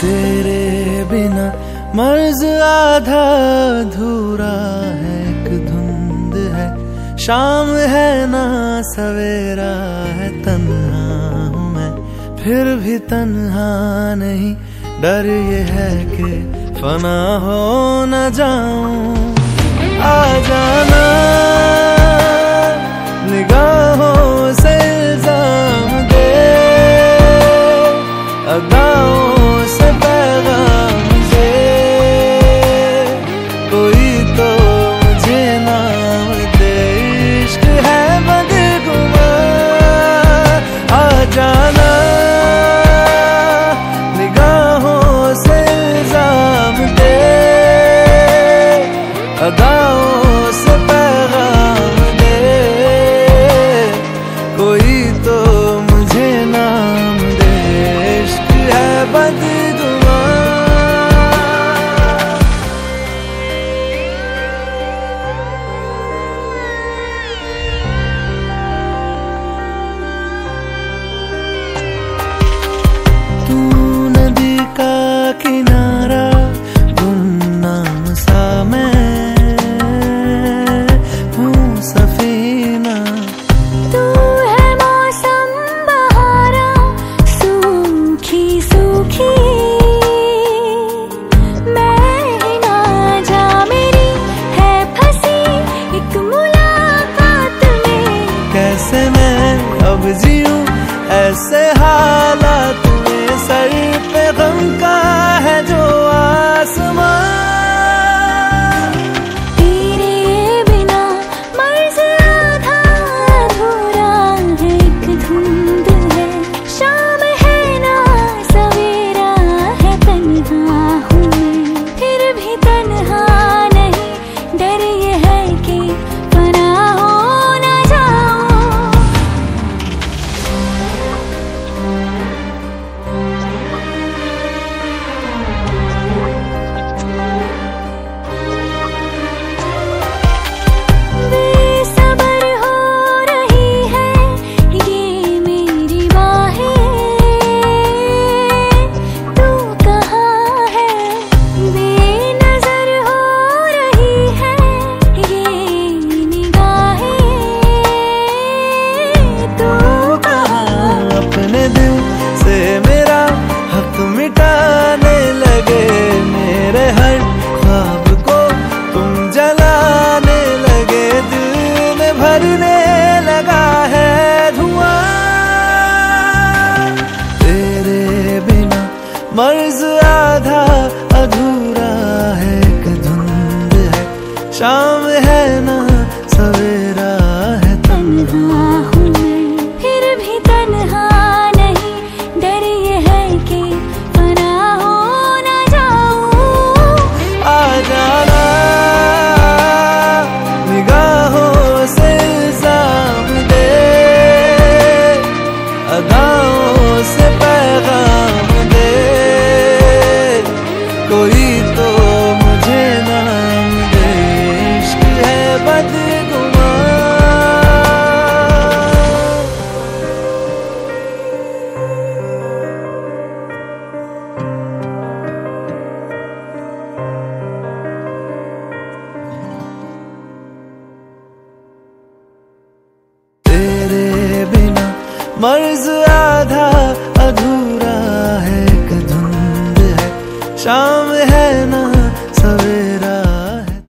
तेरे बिना मर्ज आधा अधूरा है, एक धुंध है। शाम है ना, सवेरा है, तन्हा हूँ मैं। फिर भी तन्हा नहीं, डर ये है कि फना हो न जाऊँ। आ जाना। ago कैसे हाल मर्ज आधा अधूरा है कधुंध है। शाम है ना। मर्ज आधा अधूरा है कधुंद है। शाम है ना सवेरा